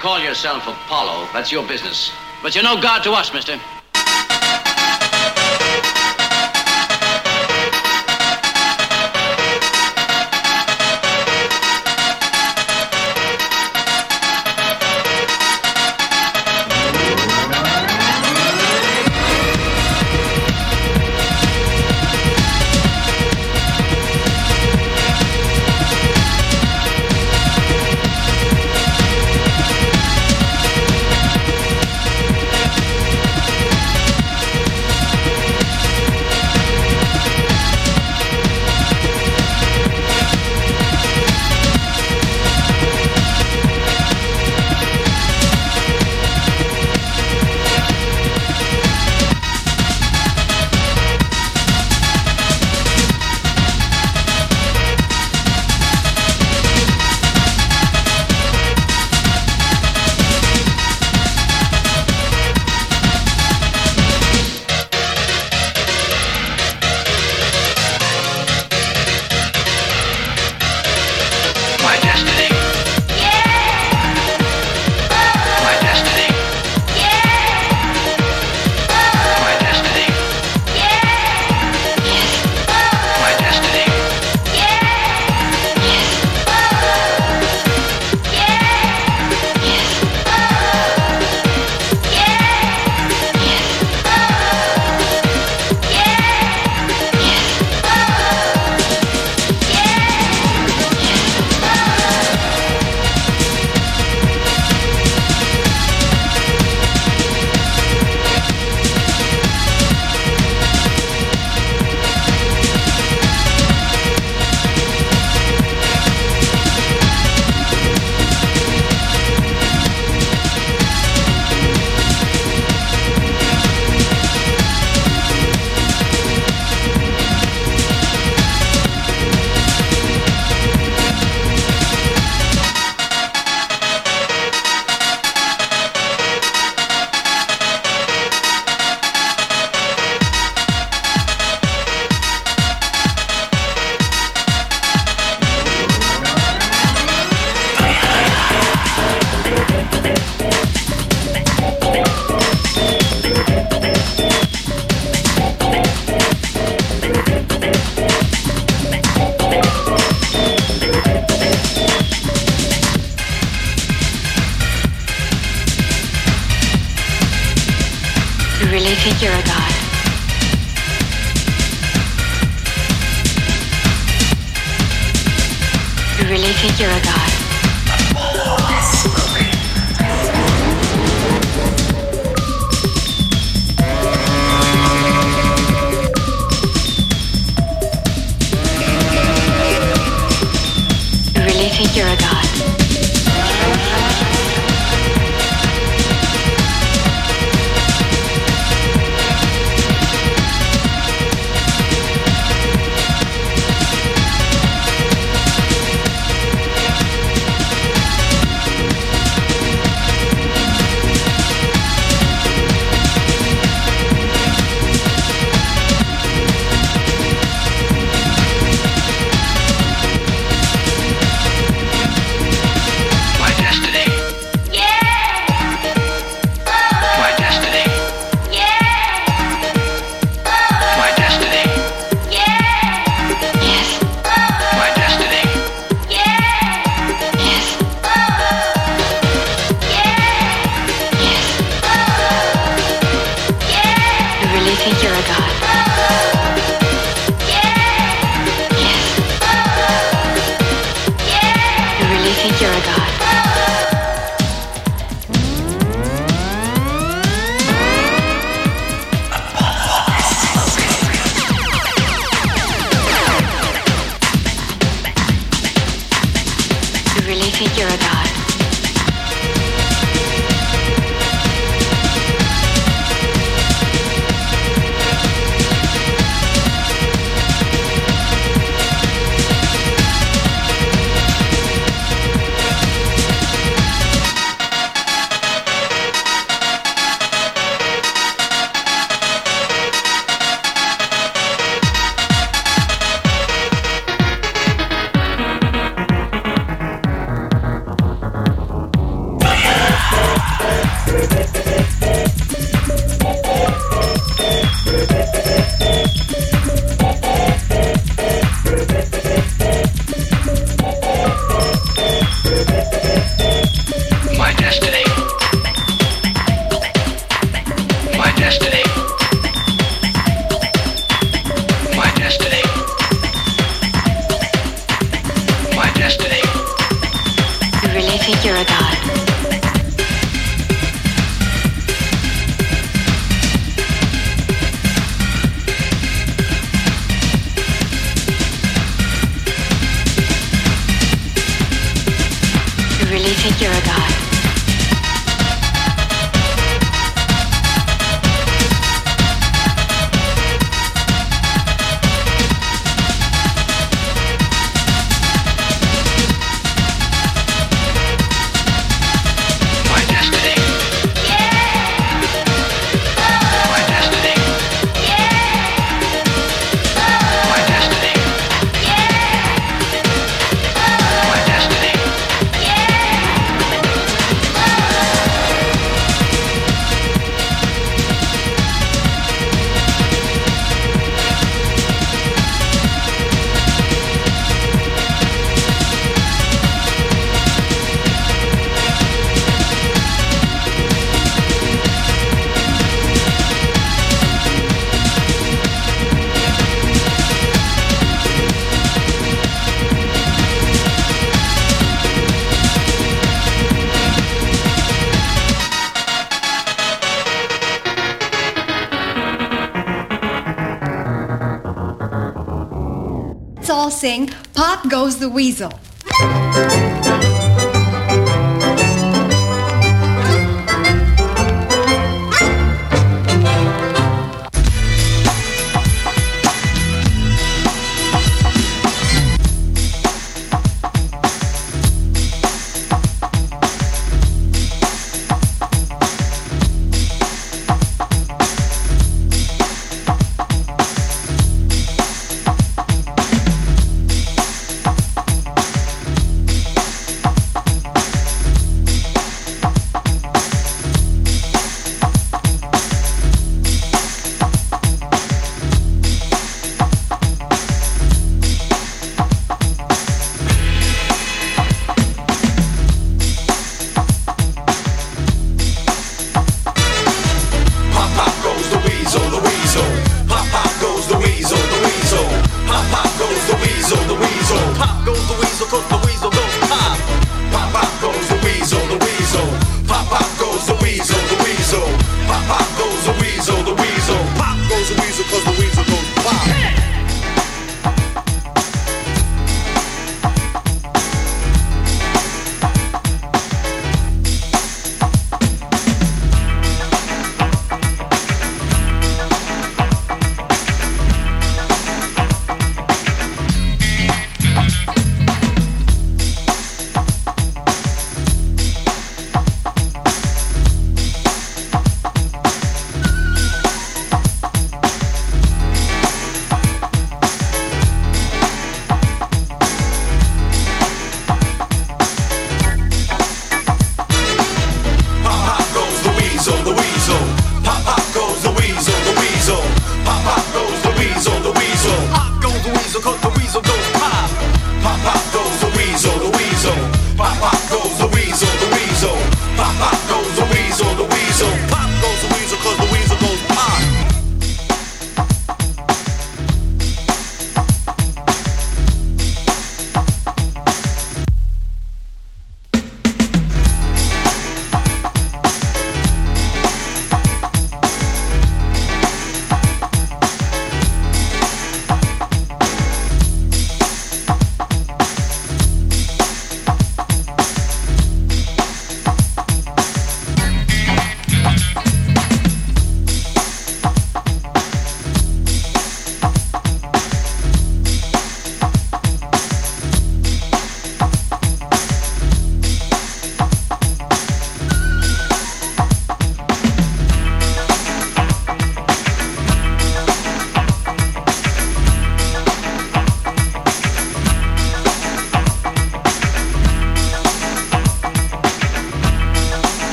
call yourself Apollo, that's your business. But you're no god to us, mister. Really think you're a god? think you're a god. Weasel.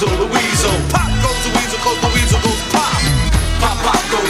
weasel, the weasel. Pop goes the weasel, cause the weasel goes pop. Pop, pop goes.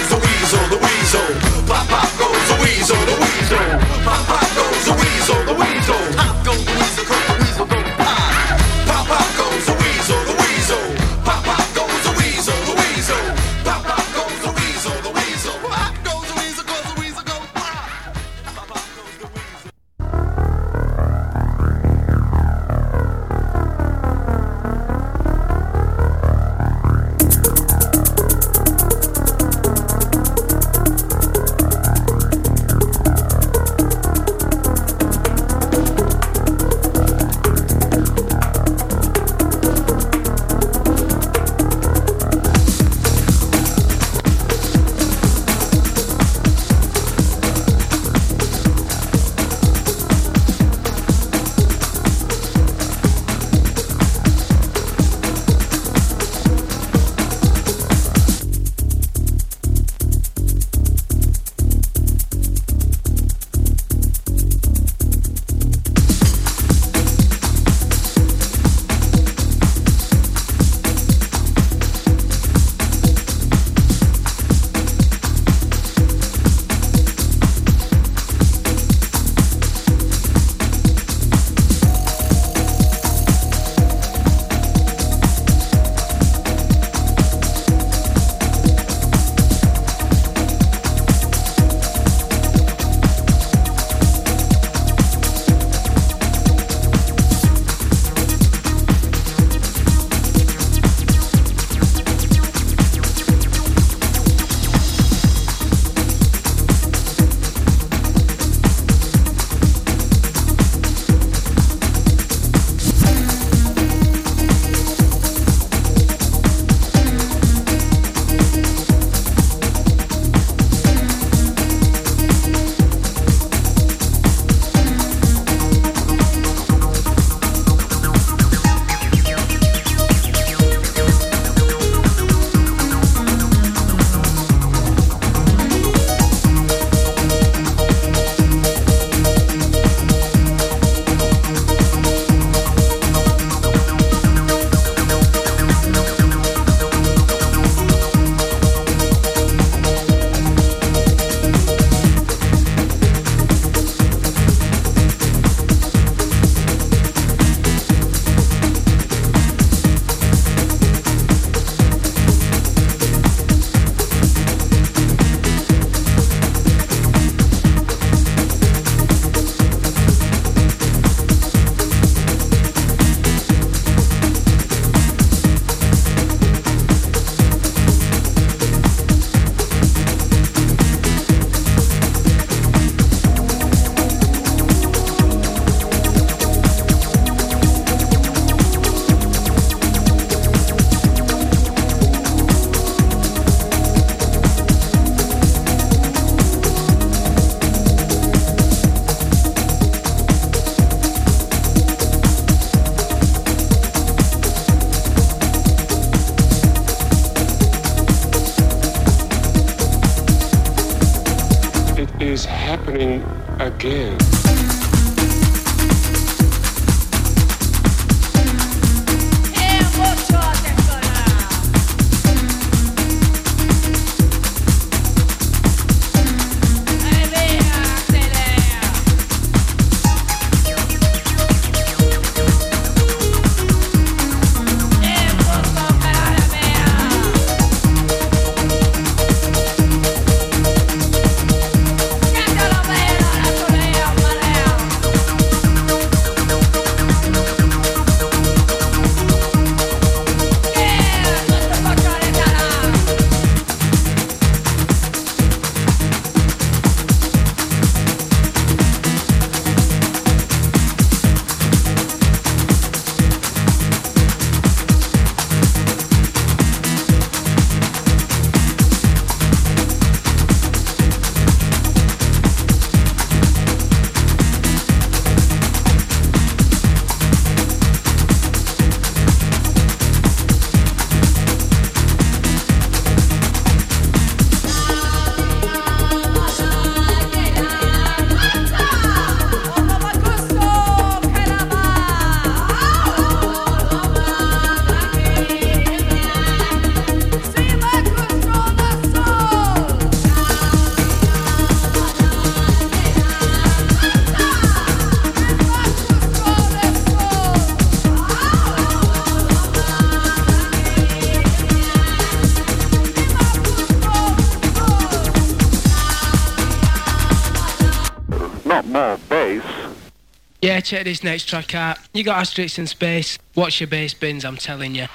Check this next track out. You got Asterix in space. Watch your bass bins, I'm telling you.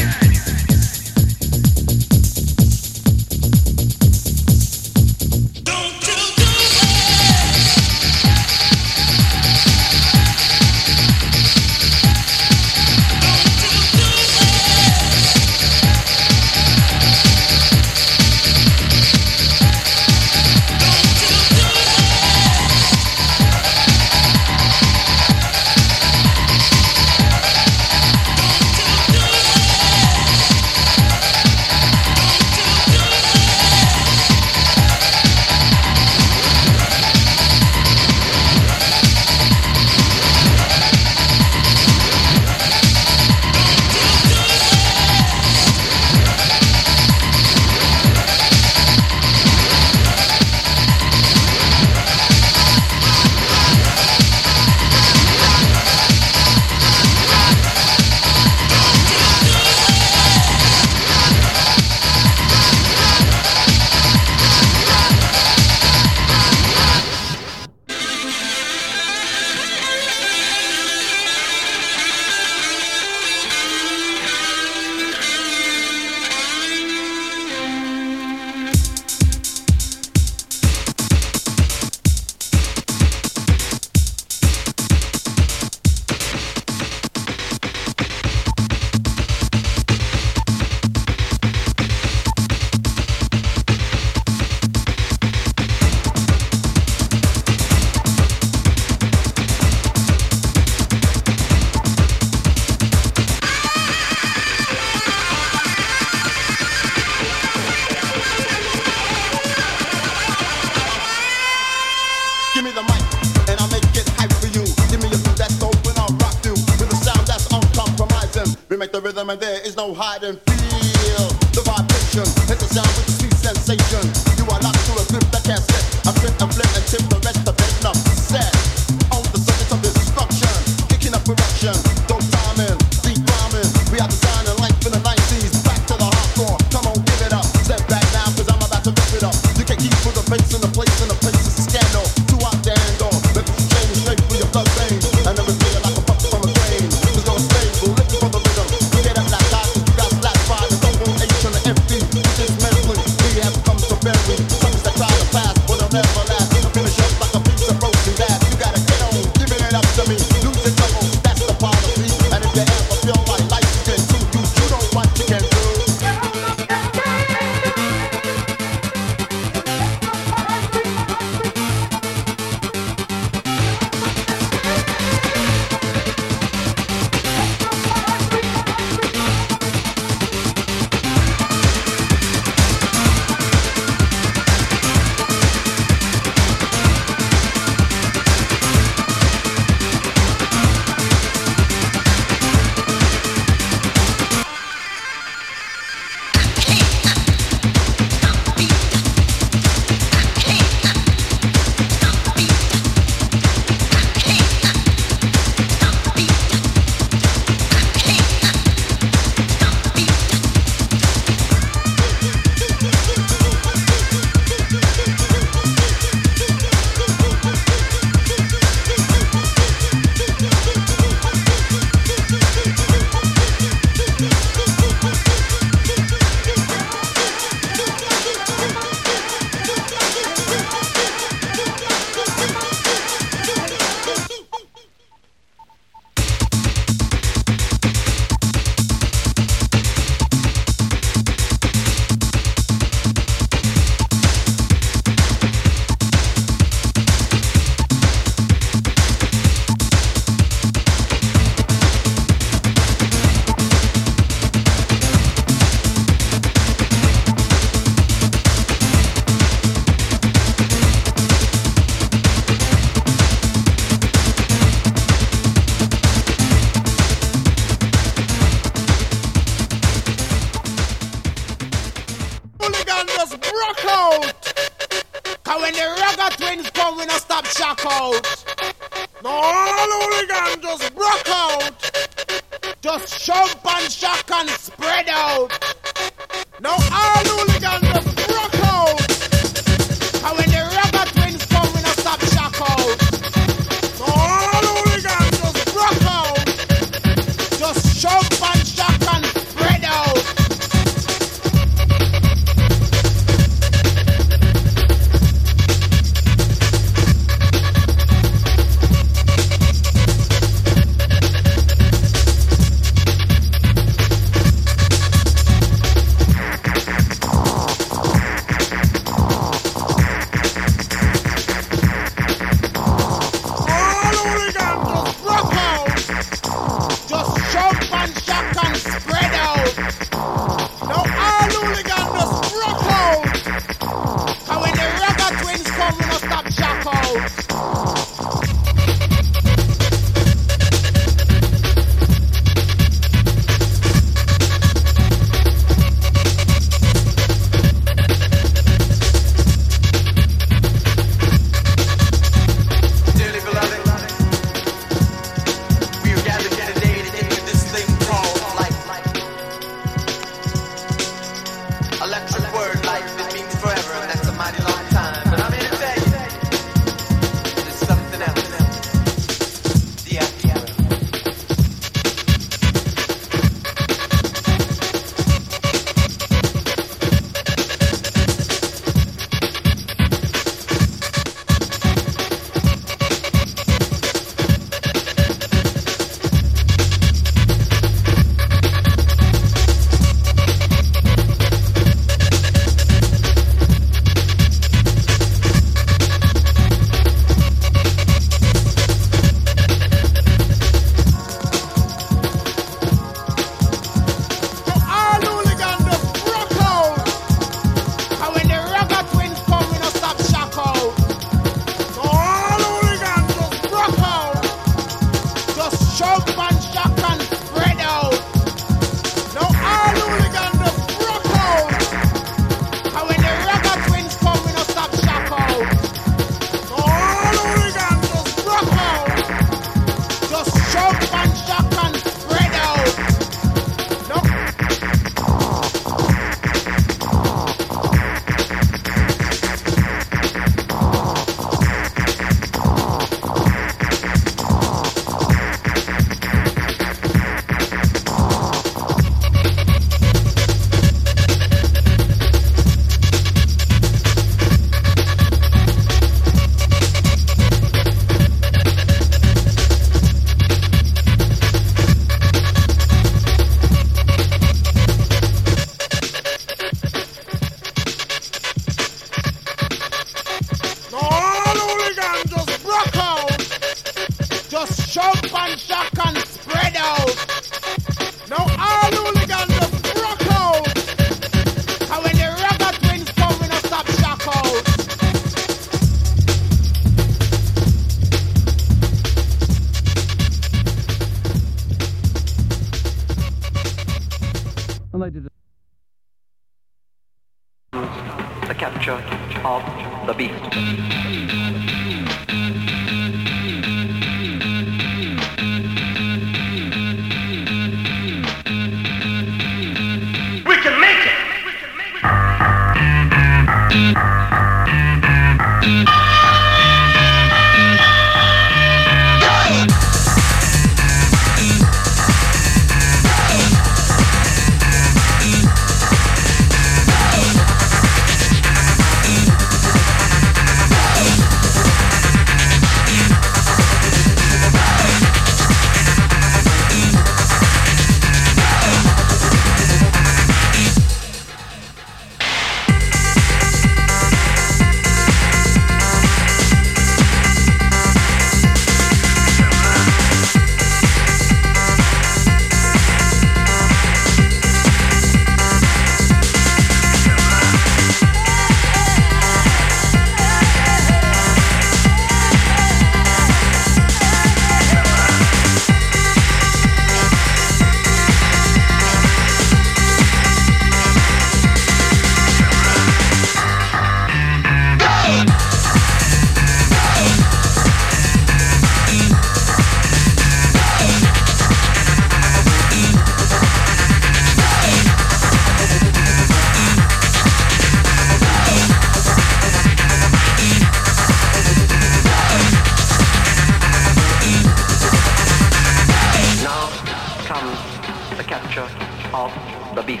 Of the beat.